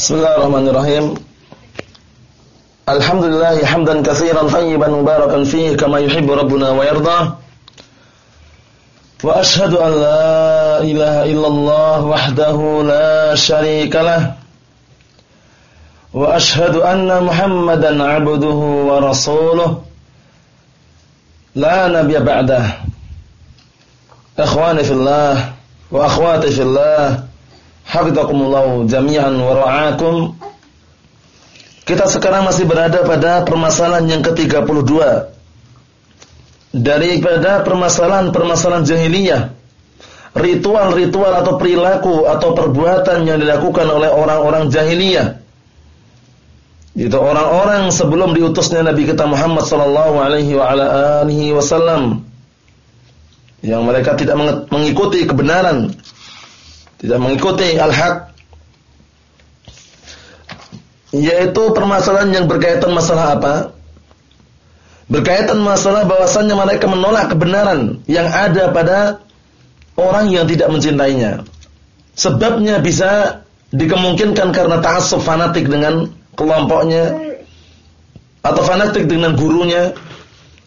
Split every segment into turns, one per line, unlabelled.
Bismillahirrahmanirrahim. Alhamdulillah hamdan katsiran tayyiban mubarakan fihi kama yuhibbu rabbuna wa yarda. Wa ashhadu an la ilaha illallah wahdahu la syarika lah. Wa ashhadu anna Muhammadan 'abduhu wa rasuluh. La nabiyya ba'dah. Ikhwani fillah wa akhwati fillah. Hafizakumullah jami'an wa ra'akum. Kita sekarang masih berada pada permasalahan yang ke-32 daripada permasalahan-permasalahan jahiliyah. Ritual-ritual atau perilaku atau perbuatan yang dilakukan oleh orang-orang jahiliyah. Itu orang-orang sebelum diutusnya Nabi kita Muhammad sallallahu alaihi wa ala alihi wasallam yang mereka tidak mengikuti kebenaran tidak mengikuti al-haq yaitu permasalahan yang berkaitan masalah apa? Berkaitan masalah bahwasannya mereka menolak kebenaran yang ada pada orang yang tidak mencintainya. Sebabnya bisa dikemungkinkan karena ta'assub fanatik dengan kelompoknya atau fanatik dengan gurunya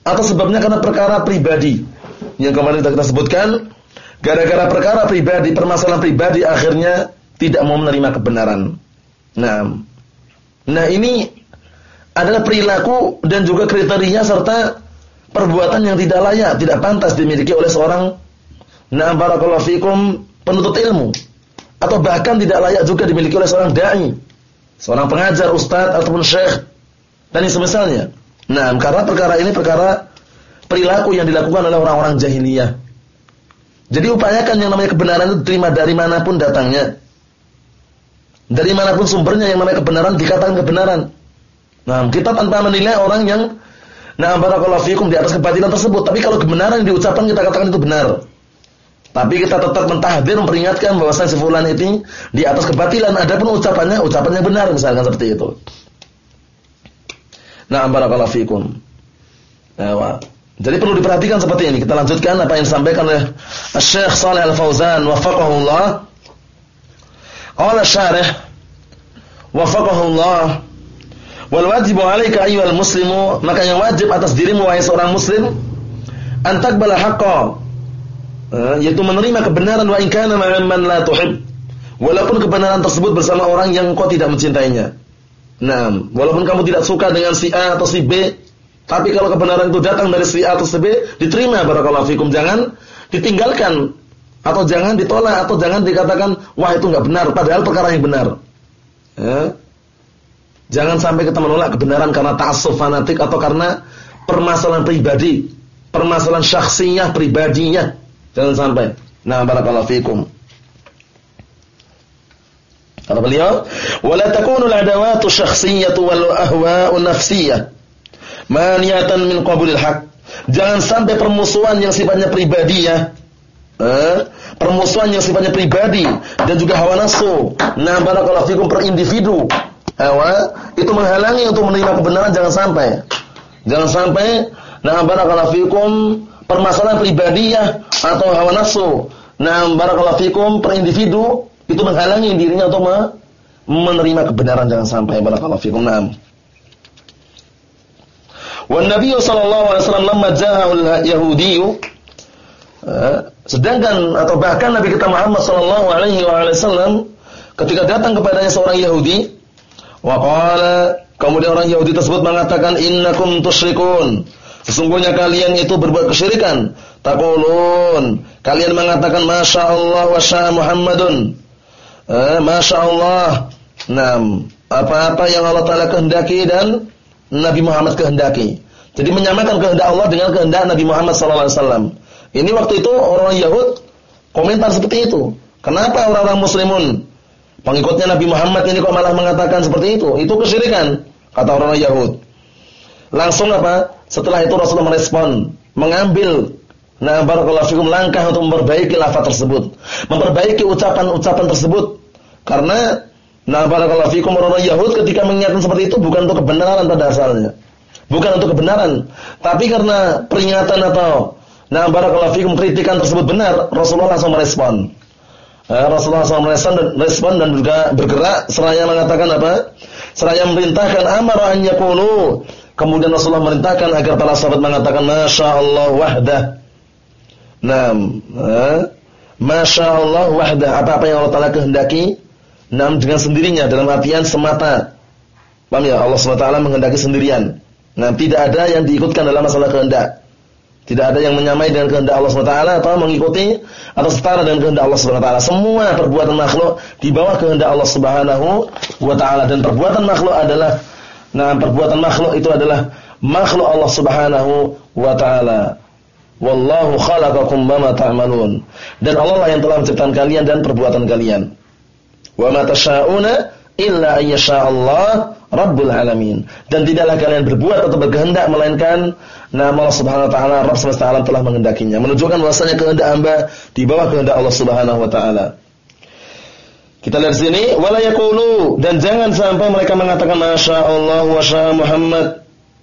atau sebabnya karena perkara pribadi yang kemarin kita sebutkan Gara-gara perkara pribadi, permasalahan pribadi akhirnya tidak mau menerima kebenaran. Nah, nah ini adalah perilaku dan juga kriteria serta perbuatan yang tidak layak, tidak pantas dimiliki oleh seorang nah barakallahu fikum penuntut ilmu atau bahkan tidak layak juga dimiliki oleh seorang dai, seorang pengajar, ustaz ataupun syekh dan semisalnya. Nah, karena perkara ini perkara perilaku yang dilakukan oleh orang-orang jahiliyah. Jadi upayakan yang namanya kebenaran itu terima dari mana pun datangnya. Dari mana pun sumbernya yang namanya kebenaran dikatakan kebenaran. Nah, kita tanpa menilai orang yang nah barakallahu fikum di atas kebatilan tersebut, tapi kalau kebenaran yang diucapkan kita katakan itu benar. Tapi kita tetap mentahdir memperingatkan bahwa si fulan itu di atas kebatilan, adapun ucapannya ucapannya benar misalkan seperti itu. Nah, barakallahu fikum. Nah, jadi perlu diperhatikan seperti ini. Kita lanjutkan apa yang disampaikan oleh Syekh Shalih Al-Fauzan wafaqahullah. Qala syarih wafaqahullah wal wajibu 'alaika ayyuhal muslimu maka yang wajib atas dirimu wahai seorang muslim an taqbala haqqo eh, yaitu menerima kebenaran wa in kana ma'amman la tuhib walaupun kebenaran tersebut bersama orang yang kau tidak mencintainya. Nah, walaupun kamu tidak suka dengan si A atau si B, tapi kalau kebenaran itu datang dari si A atau si B, diterima barakallahu fikum. Jangan ditinggalkan atau jangan ditolak atau jangan dikatakan wah itu enggak benar padahal perkara yang benar. Ya. Jangan sampai kita menolak kebenaran karena ta'assuf fanatik atau karena permasalahan pribadi, permasalahan syakhsiyah pribadinya. Jangan sampai. Nah, barakallahu fikum. Kata beliau, "Wala takunu al-adawatu syakhsiyyatu wal ahwa'u nafsiyyah." Maniatan min qabulil haq. Jangan sampai permusuhan yang sifatnya pribadi ya. Eh, permusuhan yang sifatnya pribadi dan juga hawa nafsu. Nah, barakallahu fikum per individu. Hawa itu menghalangi untuk menerima kebenaran jangan sampai. Jangan sampai nah barakallahu fikum permasalahan pribadi ya atau hawa nafsu. Nah, barakallahu fikum per individu itu menghalangi dirinya untuk menerima kebenaran jangan sampai barakallahu fikum. Nah, Nabi sallallahu alaihi wasallam lamma ja'al Yahudi sedangkan atau bahkan Nabi kita Muhammad sallallahu alaihi wasallam ketika datang kepadanya seorang Yahudi wa qala kemudian orang Yahudi tersebut mengatakan innakum tusyrikun. Sesungguhnya kalian itu berbuat kesyirikan. Taqulun. Kalian mengatakan masyaallah wa sya Muhammadun. Eh, masyaallah nam apa-apa yang Allah taala kehendaki dan Nabi Muhammad kehendaki. Jadi menyamakan kehendak Allah dengan kehendak Nabi Muhammad SAW. Ini waktu itu orang Yahud komentar seperti itu. Kenapa orang-orang Muslimun pengikutnya Nabi Muhammad ini kok malah mengatakan seperti itu? Itu kesyirikan kata orang Yahud. Langsung apa? Setelah itu Rasulullah merespon, mengambil nah barakallahu fikum langkah untuk memperbaiki lafaz tersebut, memperbaiki ucapan-ucapan tersebut. Karena Nah, barakallahu fikum orang Yahud ketika mengingatkan seperti itu bukan untuk kebenaran pada asalnya. Bukan untuk kebenaran, tapi karena peringatan atau nah barakallahu fikum kritikan tersebut benar, Rasulullah langsung merespon. Eh, Rasulullah SAW merespon dan, respon dan juga bergerak seraya mengatakan apa? Seraya memerintahkan amara an. Kemudian Rasulullah merintahkan agar para sahabat mengatakan Masya Allah wahdah. Nah, eh, Masya Allah wahdah. Apa-apa yang Allah Ta'ala kehendaki. Nah, dengan sendirinya dalam artian semata. Paham ya? Allah SWT menghendaki sendirian. Nah, tidak ada yang diikutkan dalam masalah kehendak. Tidak ada yang menyamai dengan kehendak Allah SWT atau mengikuti atau setara dengan kehendak Allah SWT. Semua perbuatan makhluk di bawah kehendak Allah Subhanahu wa dan perbuatan makhluk adalah nah perbuatan makhluk itu adalah makhluk Allah Subhanahu wa. Wallahu khalaqakum ta'malun. Dan Allah lah yang telah menciptakan kalian dan perbuatan kalian. Wa ma tasyauna illa ayyasha Allah rabbul alamin. Dan tidaklah kalian berbuat atau berkehendak melainkan nama Allah Subhanahu wa taala Rabb semesta alam telah menghendakinya. Menunjukkan bahwasanya kehendak hamba di bawah kehendak Allah Subhanahu wa taala. Kita lihat sini wala yaqulu dan jangan sampai mereka mengatakan masya Allah wa sya Muhammad.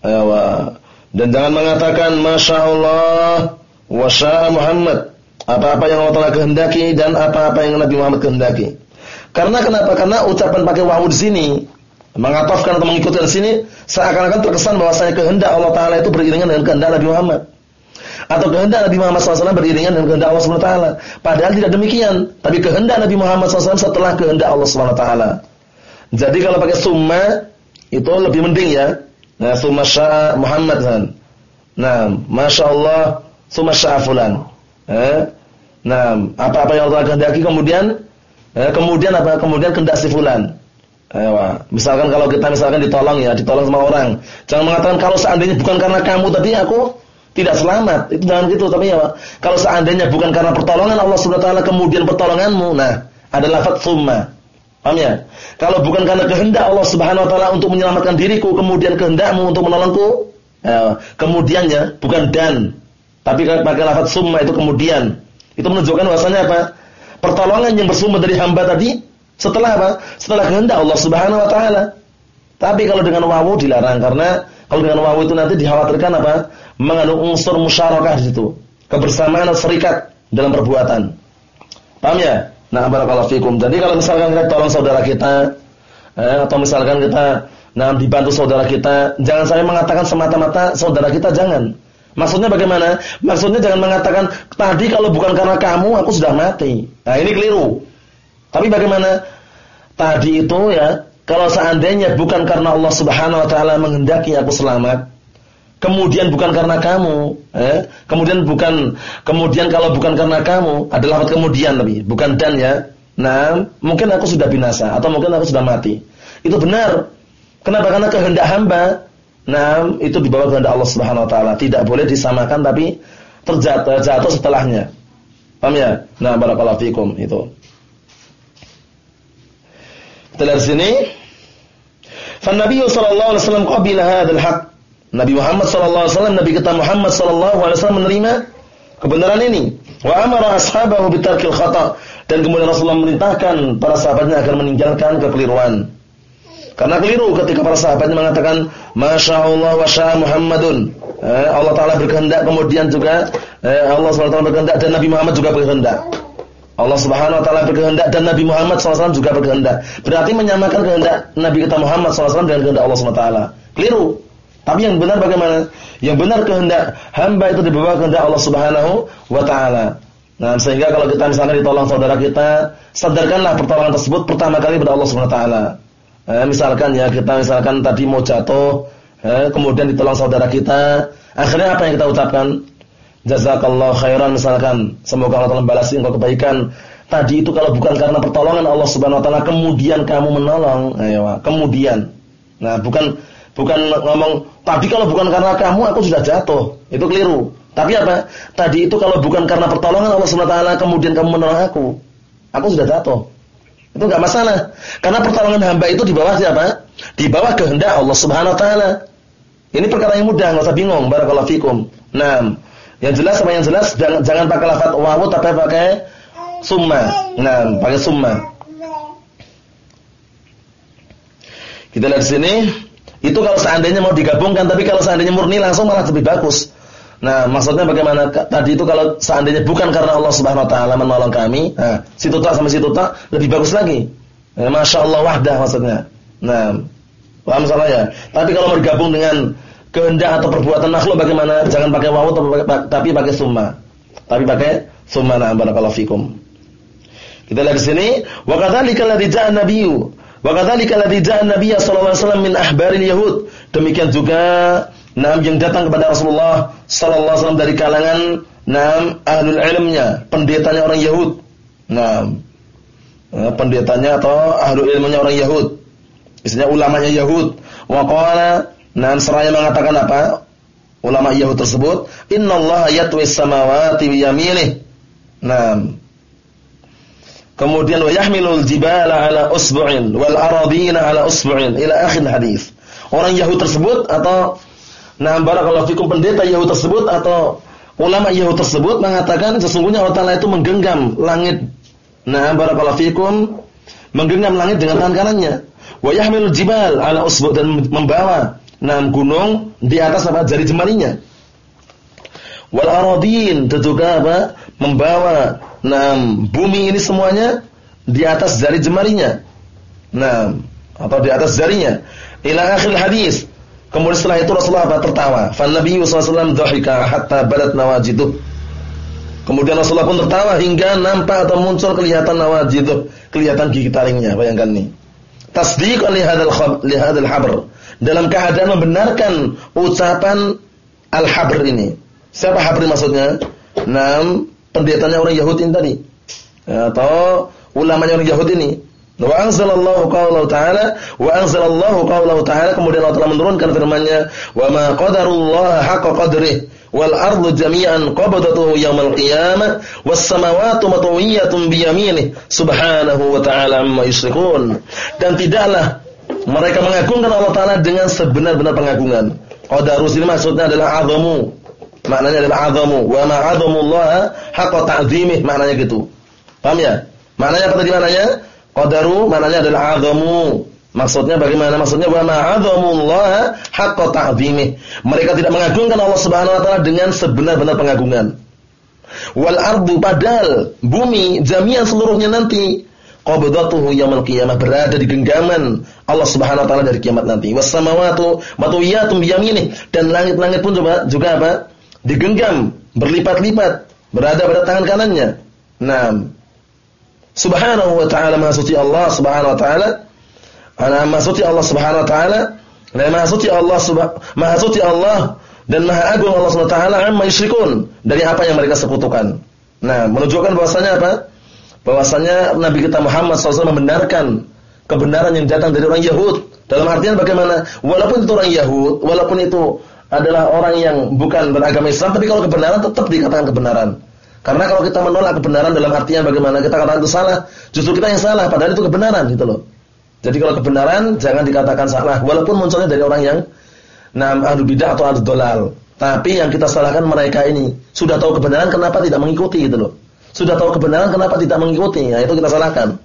Aywa. Dan jangan mengatakan masya Allah wa sya Muhammad. Apa-apa yang Allah telah kehendaki dan apa-apa yang Nabi Muhammad kehendaki. Karena kenapa? Karena ucapan pakai wawu di sini mengatofkan atau mengikutkan sini seakan-akan terkesan bahwasanya kehendak Allah Taala itu beriringan dengan kehendak Nabi Muhammad atau kehendak Nabi Muhammad SAW beriringan dengan kehendak Allah Subhanahu Taala. Padahal tidak demikian, tapi kehendak Nabi Muhammad SAW setelah kehendak Allah Subhanahu Taala. Jadi kalau pakai summa itu lebih mending ya. Nah, summa sya'a Muhammad kan. Nah, masya Allah summa sya'a fulan. Eh? Nah, apa-apa yang Allah kehendaki kemudian eh, kemudian apa? Kemudian kehendak si fulan. Ayo, misalkan kalau kita misalkan ditolong ya, ditolong sama orang. Jangan mengatakan kalau seandainya bukan karena kamu tadi aku tidak selamat. Itu jangan gitu, tapi ya kalau seandainya bukan karena pertolongan Allah Subhanahu wa taala kemudian pertolonganmu, nah, ada lafaz summa. Paham ya? Kalau bukan karena kehendak Allah Subhanahu wa taala untuk menyelamatkan diriku, kemudian kehendakmu untuk menolongku, ya, kemudiannya bukan dan, tapi pakai lafaz summa itu kemudian. Itu menunjukkan bahwasanya apa? Pertolongan yang bersumber dari hamba tadi setelah apa? Setelah kehendak Allah Subhanahu wa taala. Tapi kalau dengan wawu dilarang karena kalau dengan wawu itu nanti dikhawatirkan apa? Mengandung unsur musyarakah di situ. Kebersamaan atau serikat dalam perbuatan. Paham ya? Nah, barakallahu fikum. Jadi kalau misalkan kita tolong saudara kita eh, atau misalkan kita nah dibantu saudara kita, jangan saya mengatakan semata-mata saudara kita jangan. Maksudnya bagaimana? Maksudnya jangan mengatakan tadi kalau bukan karena kamu aku sudah mati. Nah, ini keliru. Tapi bagaimana? Tadi itu ya, kalau seandainya bukan karena Allah Subhanahu wa taala menghendaki aku selamat, kemudian bukan karena kamu, eh, kemudian bukan kemudian kalau bukan karena kamu, adalah kemudian lebih, bukan dan ya. Nah, mungkin aku sudah binasa atau mungkin aku sudah mati. Itu benar. Kenapa? Karena kehendak hamba. Nah, itu di bawah kehendak Allah Subhanahu wa taala. Tidak boleh disamakan tapi terjatuh jatuh setelahnya. Paham ya? Nah, barakallahu fikum itu. Kita sini. Fa Nabi sallallahu alaihi wasallam qabila hadzal haq. Nabi Muhammad sallallahu alaihi wasallam Nabi kita Muhammad sallallahu alaihi wasallam menerima kebenaran ini. Wa amara ashabahu bitarkil khata dan kemudian Rasulullah memerintahkan para sahabatnya agar meninggalkan kekeliruan. Karena keliru ketika para sahabatnya mengatakan Masya Allah wa sya Muhammadun eh, Allah Ta'ala berkehendak kemudian juga eh, Allah SWT berkehendak dan Nabi Muhammad juga berkehendak Allah Subhanahu wa taala berkehendak dan Nabi Muhammad SAW juga berkehendak. Berarti menyamakan kehendak Nabi kita Muhammad SAW dengan kehendak Allah Subhanahu wa taala. Keliru. Tapi yang benar bagaimana? Yang benar kehendak hamba itu di bawah kehendak Allah Subhanahu wa taala. Nah, sehingga kalau kita misalnya ditolong saudara kita, sadarkanlah pertolongan tersebut pertama kali kepada Allah Subhanahu wa taala. Eh, misalkan ya kita misalkan tadi mau jatuh, eh, kemudian ditolong saudara kita, akhirnya apa yang kita ucapkan? jazakallahu khairan misalkan. Semoga Allah telah balas engkau kebaikan. Tadi itu kalau bukan karena pertolongan Allah Subhanahu wa taala kemudian kamu menolong. Ayo kemudian. Nah bukan bukan ngomong tadi kalau bukan karena kamu aku sudah jatuh. Itu keliru. Tapi apa? Tadi itu kalau bukan karena pertolongan Allah Subhanahu wa taala kemudian kamu menolong aku aku sudah jatuh itu enggak masalah. Karena pertolongan hamba itu di bawah siapa? Di bawah kehendak Allah Subhanahu wa taala. Ini perkara yang mudah enggak usah bingung. Barakallahu fikum. Nah yang jelas sama yang jelas jangan, jangan pakai lafaz wawu tapi pakai summa. Nah, pakai summa. Kita lihat sini, itu kalau seandainya mau digabungkan tapi kalau seandainya murni langsung malah lebih bagus. Nah, maksudnya bagaimana? Tadi itu kalau seandainya bukan karena Allah Subhanahu wa taala menolong kami, nah, situ tak sama situ tak lebih bagus lagi. Nah, Masya Allah wahdah maksudnya. Nah, paham salah ya? Tapi kalau bergabung dengan kehendak atau perbuatan makhluk bagaimana? Jangan pakai wawu tapi pakai summa. Tapi pakai summa na barakallahu fikum. Kita lihat di sini, wa kadzalika alladzi ja'a nabiyyu wa kadzalika alladzi ja'a nabiyya sallallahu alaihi wasallam min ahbaril yahud. Demikian juga Naam yang datang kepada Rasulullah sallallahu alaihi wasallam dari kalangan naam ahlul ilmnya, pendetanya orang Yahud. Naam. Eh, pendetanya atau ahlul ilmunya orang Yahud. Istilahnya ulamanya Yahud. Wa qala naam seraya mengatakan apa? Ulama Yahud tersebut, "Innallaha yatwi samawati bi yaminih." Naam. Kemudian wa yahmilul jibala ala usbu'in wal aradina ala usbu'in ila akhir hadis. Orang Yahud tersebut atau Nah, barakallahu fikum pendeta Yahudi tersebut atau ulama Yahudi tersebut mengatakan sesungguhnya Allah Taala itu menggenggam langit. Nah, barakallahu fikum menggenggam langit dengan tangan kanannya. Wa jibal ala usbu' dan membawa enam gunung di atas apa jari jemarinya. Wal aradin juga apa? Membawa enam bumi ini semuanya di atas jari jemarinya. Nah, atau di atas jarinya. Ila akhir hadis Kemudian setelah itu Rasulullah apa? tertawa. Fan Nabi sallallahu dhahika hatta badat nawajiduh. Kemudian Rasulullah pun tertawa hingga nampak atau muncul kelihatan nawajiduh, kelihatan gigi taringnya. Bayangkan nih. Tasdiq li hadzal li hadzal habr. Dalam keadaan membenarkan ucapan al-habr ini. Siapa habr maksudnya? Nam pendetanya orang Yahudi tadi. Atau ulamanya orang Yahudi ini. Wa anzalallahu qaulahu ta'ala wa anzalallahu qaulahu ta'ala kemudian Allah telah menurunkan firman-Nya wa ma qadarullaha haqqa qadrih wal ardu jami'an qabdatuhu yaumal qiyamah was samawati matwiyatun bi yaminih subhanahu wa ta'ala amma yusyrikun dan tidaklah mereka mengagungkan Allah taala dengan sebenar-benar pengagungan. Qadarus ini maksudnya adalah azamu. Maknanya adalah azamu. Wa ma azamullaha haqqa ta'zimih. Maknanya gitu. Paham ya? Maknanya apa tadi maknanya Qadaru maknanya adalah azamu. Maksudnya bagaimana? Maksudnya wa ma'azamullah haqqa ta'zimih. Mereka tidak mengagungkan Allah Subhanahu wa taala dengan sebenar-benar pengagungan. Wal ardu padal bumi jami'an seluruhnya nanti qabdatuhu yaumil qiyamah berada di genggaman Allah Subhanahu wa taala dari kiamat nanti. Was samawati matwiyatun biyaminih dan langit-langit pun juga juga apa? digenggam berlipat-lipat berada pada tangan kanannya. Nah, Subhanahu wa ta'ala maha Allah subhanahu wa ta'ala. Ana maha Allah subhanahu wa ta'ala. Dan maha Allah maha Allah dan maha agung Allah subhanahu wa ta'ala amma yusyrikun. Dari apa yang mereka sekutukan. Nah, menunjukkan bahwasanya apa? Bahwasanya Nabi kita Muhammad SAW membenarkan kebenaran yang datang dari orang Yahud. Dalam artian bagaimana? Walaupun itu orang Yahud, walaupun itu adalah orang yang bukan beragama Islam, tapi kalau kebenaran tetap dikatakan kebenaran. Karena kalau kita menolak kebenaran dalam artian bagaimana kita katakan itu salah, justru kita yang salah padahal itu kebenaran gitu loh. Jadi kalau kebenaran jangan dikatakan salah walaupun munculnya dari orang yang nam ahlu bidah atau ahlu dolal. Tapi yang kita salahkan mereka ini sudah tahu kebenaran kenapa tidak mengikuti gitu loh. Sudah tahu kebenaran kenapa tidak mengikuti? Ya itu kita salahkan.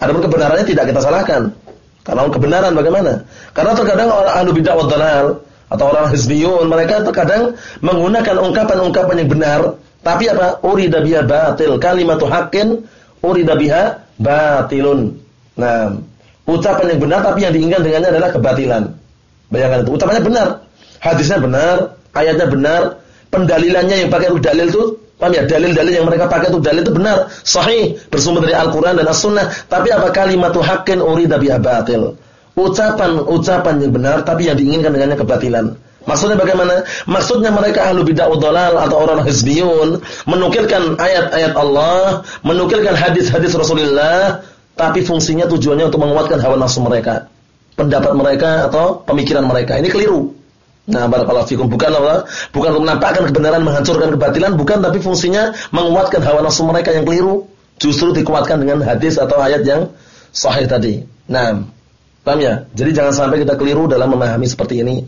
Adapun kebenarannya tidak kita salahkan. Karena kebenaran bagaimana? Karena terkadang orang ahlu bidah atau dolal atau orang hizbiyun mereka terkadang menggunakan ungkapan-ungkapan yang benar tapi apa? Urida biha batil. Kalimatu haqqin urida biha batilun. Nah, ucapan yang benar tapi yang diinginkan dengannya adalah kebatilan. Bayangkan itu. Ucapannya benar. Hadisnya benar, ayatnya benar, pendalilannya yang pakai dalil itu Paham ya? Dalil-dalil yang mereka pakai itu dalil itu benar, sahih, bersumber dari Al-Qur'an dan As-Sunnah. Tapi apa kalimatu haqqin urida biha batil. Ucapan-ucapan yang benar tapi yang diinginkan dengannya kebatilan. Maksudnya bagaimana? Maksudnya mereka ahlu bid'ah dalal atau orang hizbiyun menukilkan ayat-ayat Allah, menukilkan hadis-hadis Rasulullah, tapi fungsinya tujuannya untuk menguatkan hawa nafsu mereka, pendapat mereka atau pemikiran mereka. Ini keliru. Nah, barakallahu fikum bukan Allah, bukan untuk menampakkan kebenaran, menghancurkan kebatilan, bukan tapi fungsinya menguatkan hawa nafsu mereka yang keliru, justru dikuatkan dengan hadis atau ayat yang sahih tadi. Nah, paham ya? Jadi jangan sampai kita keliru dalam memahami seperti ini.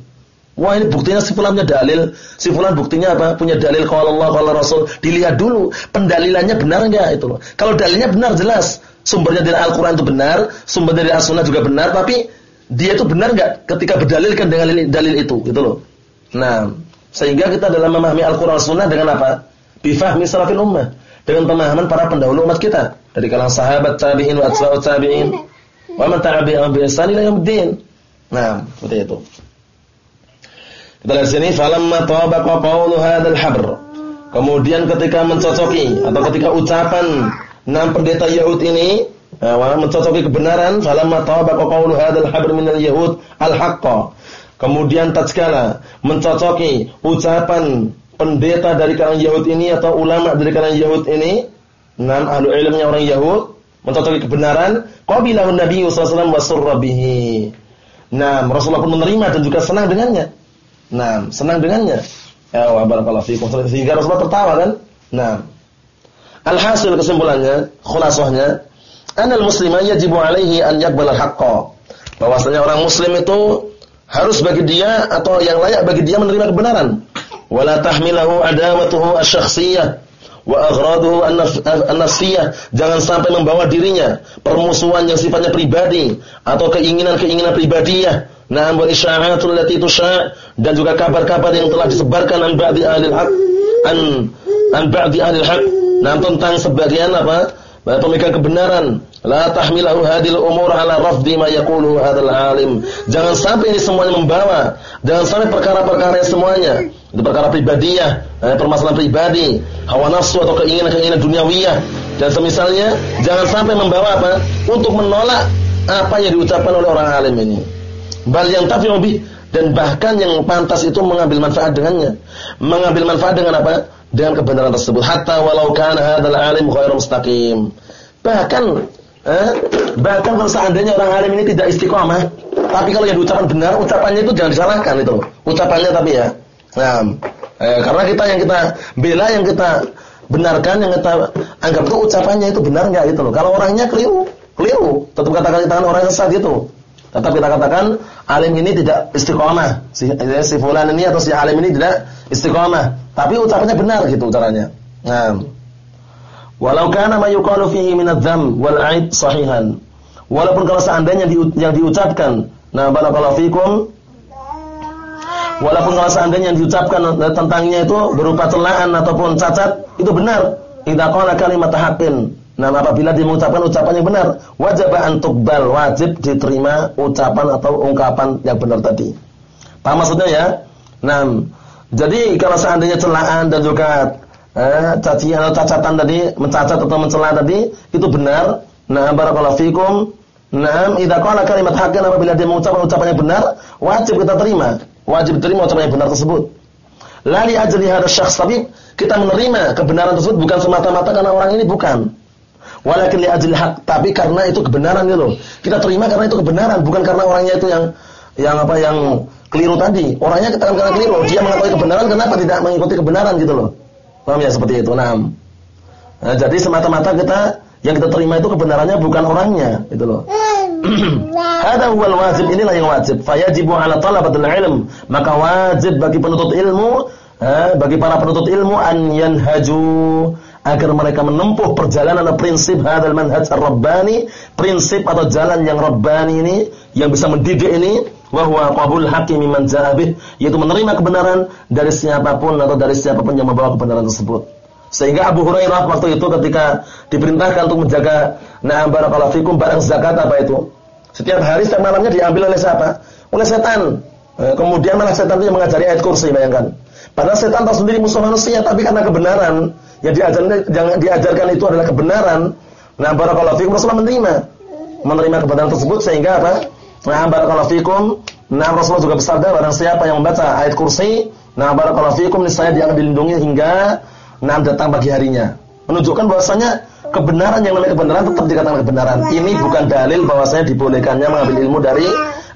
Wah ini buktinya si fulan punya dalil. Si fulan buktinya apa? Punya dalil kalau Allah kalau Rasul. Dilihat dulu pendalilannya benar enggak itu loh. Kalau dalilnya benar jelas. Sumbernya dari Al-Qur'an itu benar, sumber dari As-Sunnah juga benar, tapi dia itu benar enggak ketika berdalilkan dengan dalil itu gitu loh. Nah, Sehingga kita dalam memahami Al-Qur'an Sunnah dengan apa? Bifahmi salafil ummah. Dengan pemahaman para pendahulu umat kita dari kalangan sahabat tabi'in wa atba'ut tabi'in wa man tabi'ahum bi ihsan ila yaumiddin. Nah, seperti itu. Kita lihat sini falamma tabaqa qawlu hadzal habr. Kemudian ketika mencocoki atau ketika ucapan enam pendeta Yahud ini ya, mencocoki kebenaran falamma tabaqa qawlu hadzal habr min al-yahud al-haqqa. Kemudian tatkala mencocoki ucapan pendeta dari kalangan Yahud ini atau ulama dari kalangan Yahud ini, enam ahlu ilmunya orang Yahud mencocoki kebenaran, qabilahun Nabi sallallahu alaihi wasallam. Nah, Rasulullah pun menerima dan juga senang dengannya. Nah, senang dengannya. Ya wa barakallahu fiikum. Sehingga Rasulullah tertawa kan? Nah. Alhasil kesimpulannya, khulasahnya, anal muslima yajibu alaihi an yaqbal al-haqqa. Bahwasanya orang muslim itu harus bagi dia atau yang layak bagi dia menerima kebenaran. Wala tahmilahu adawatuhu asy-syakhsiyah wa aghraduhu an-nafsiyah. Jangan sampai membawa dirinya permusuhan yang sifatnya pribadi atau keinginan-keinginan pribadiah Nah, wa isya'atul lati tusya' dan juga kabar-kabar yang telah disebarkan an ba'di ahlil haq an an ba'di ahlil haq. Nah, tentang sebagian apa? Pemegang kebenaran. La tahmilahu hadil umur ala rafdi ma yaqulu hadzal alim. Jangan sampai ini semuanya membawa, jangan sampai perkara-perkara semuanya itu perkara pribadiah, eh, permasalahan pribadi, hawa nafsu atau keinginan-keinginan duniawiyah dan semisalnya jangan sampai membawa apa? Untuk menolak apa yang diucapkan oleh orang alim ini bal yang tafi'u dan bahkan yang pantas itu mengambil manfaat dengannya. Mengambil manfaat dengan apa? Dengan kebenaran tersebut. Hatta walau kana hadzal alim ghairu mustaqim. Bahkan eh, bahkan kalau seandainya orang alim ini tidak istiqomah, tapi kalau yang diucapkan benar, ucapannya itu jangan disalahkan itu. Ucapannya tapi ya. Nah, eh, karena kita yang kita bela yang kita benarkan yang kita anggap itu ucapannya itu benar enggak gitu loh. Kalau orangnya keliru, keliru, tetap katakan tangan orang yang sesat gitu. Tetap kita katakan alim ini tidak istiqomah. Si, eh, si fulan ini atau si alim ini tidak istiqomah. Tapi ucapannya benar gitu caranya. Nah. Walau kana ma yuqalu fihi min adz-dzam wal 'aib sahihan. Walaupun kalau seandainya yang diucapkan, nah barakallahu fikum Walaupun kalau seandainya yang diucapkan tentangnya itu berupa celaan ataupun cacat, itu benar. Idza qala kalimat haqqin Nah, apabila dia mengucapkan ucapan yang benar, wajib antukbal, wajib diterima ucapan atau ungkapan yang benar tadi. Paham maksudnya ya? Nah, jadi kalau seandainya celaan dan juga eh, cacian atau cacatan tadi, mencacat atau mencela tadi, itu benar. Nah, barakallahu fikum. Nah, idza qala kalimat haqqin apabila dia mengucapkan ucapan yang benar, wajib kita terima. Wajib diterima ucapan yang benar tersebut. Lali ajli hadha syakhs tapi kita menerima kebenaran tersebut bukan semata-mata karena orang ini bukan walakin li ajli haq, tapi karena itu kebenaran gitu Kita terima karena itu kebenaran, bukan karena orangnya itu yang yang apa yang keliru tadi. Orangnya kita karena keliru, dia mengetahui kebenaran kenapa tidak mengikuti kebenaran gitu loh. Paham ya seperti itu? Nah, nah jadi semata-mata kita yang kita terima itu kebenarannya bukan orangnya gitu loh. Hada huwal wajib, inilah yang wajib. Fayajibu ala talabatul ilm. Maka wajib bagi penuntut ilmu, bagi para penuntut ilmu an yanhaju agar mereka menempuh perjalanan atau prinsip hadal manhaj ar-rabbani, prinsip atau jalan yang rabbani ini yang bisa mendidik ini bahwa qabul haqqi mimman ja'abih yaitu menerima kebenaran dari siapa pun atau dari siapa pun yang membawa kebenaran tersebut. Sehingga Abu Hurairah waktu itu ketika diperintahkan untuk menjaga na'am barakallahu fikum barang zakat apa itu? Setiap hari setiap malamnya diambil oleh siapa? Oleh setan. Eh, kemudian malah setan itu yang mengajari ayat kursi, bayangkan. Padahal setan tahu sendiri musuh manusia, tapi karena kebenaran yang diajarkan yang diajarkan itu adalah kebenaran. Nah, barakallahu fikum Rasulullah menerima menerima kebenaran tersebut sehingga apa? Nah, barakallahu fikum. Nah, Rasulullah juga bersabda barang siapa yang membaca ayat kursi, nah barakallahu fikum niscaya dia akan dilindungi hingga nah datang pagi harinya. Menunjukkan bahwasanya kebenaran yang namanya kebenaran tetap dikatakan kebenaran. Ini bukan dalil bahwasanya dibolehkannya mengambil ilmu dari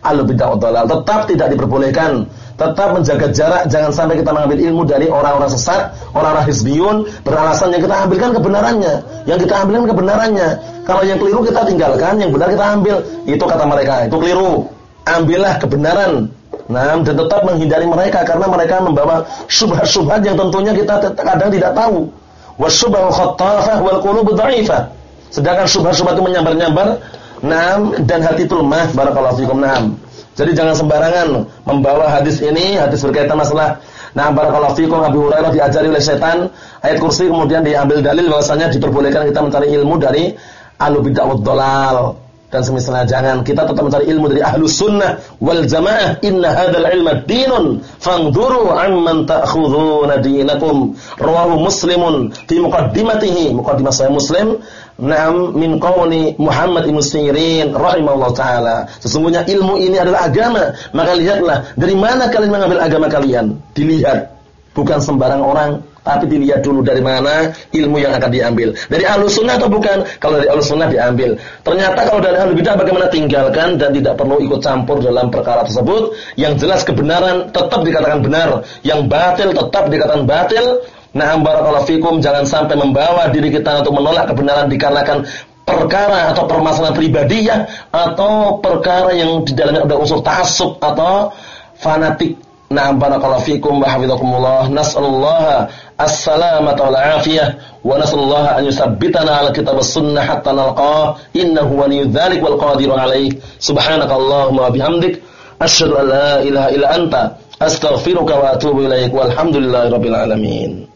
al-bid'ah Tetap tidak diperbolehkan tetap menjaga jarak, jangan sampai kita mengambil ilmu dari orang-orang sesat, orang-orang hizbiyun, beralasan yang kita ambilkan kebenarannya, yang kita ambilkan kebenarannya. Kalau yang keliru kita tinggalkan, yang benar kita ambil. Itu kata mereka, itu keliru. Ambillah kebenaran. Nah, dan tetap menghindari mereka karena mereka membawa syubhat-syubhat yang tentunya kita kadang tidak tahu. Wasyubhu khattafah wal qulub dha'ifah. Sedangkan syubhat-syubhat itu menyambar-nyambar, nah, dan hati itu lemah. Barakallahu fikum. Nah, jadi jangan sembarangan membawa hadis ini, hadis berkaitan masalah. Nah, barakallahu fikum Abi Hurairah diajari oleh setan. Ayat kursi kemudian diambil dalil bahwasanya diperbolehkan kita mencari ilmu dari ahlu bid'ah wad dan semisalnya jangan kita tetap mencari ilmu dari ahlu sunnah wal jamaah inna hadzal ilma dinun fangduru amman ta'khudhuna dinakum rawahu muslimun fi muqaddimatihi muqaddimah saya muslim Naam min qawli Muhammad ibn Sirin rahimahullah taala. Sesungguhnya ilmu ini adalah agama. Maka lihatlah dari mana kalian mengambil agama kalian? Dilihat. Bukan sembarang orang tapi dilihat dulu dari mana ilmu yang akan diambil. Dari ahlu sunnah atau bukan? Kalau dari ahlu sunnah diambil. Ternyata kalau dari ahlu bidah bagaimana tinggalkan dan tidak perlu ikut campur dalam perkara tersebut. Yang jelas kebenaran tetap dikatakan benar. Yang batil tetap dikatakan batil. Nah, barakallahu fikum jangan sampai membawa diri kita untuk menolak kebenaran dikarenakan perkara atau permasalahan pribadi ya atau perkara yang di dalamnya ada unsur taksub atau fanatik Na'am barakallahu fikum wa hafizakumullah. Nas'alullah as-salamata wal afiyah wa nas'alullah an yuthabbitana 'ala kitab as-sunnah hatta nalqah. Innahu waliyyu dzalik wal qadiru 'alaih. Subhanakallahumma wa bihamdik asyhadu an la ilaha illa anta astaghfiruka wa atubu ilaik. Walhamdulillahirabbil alamin.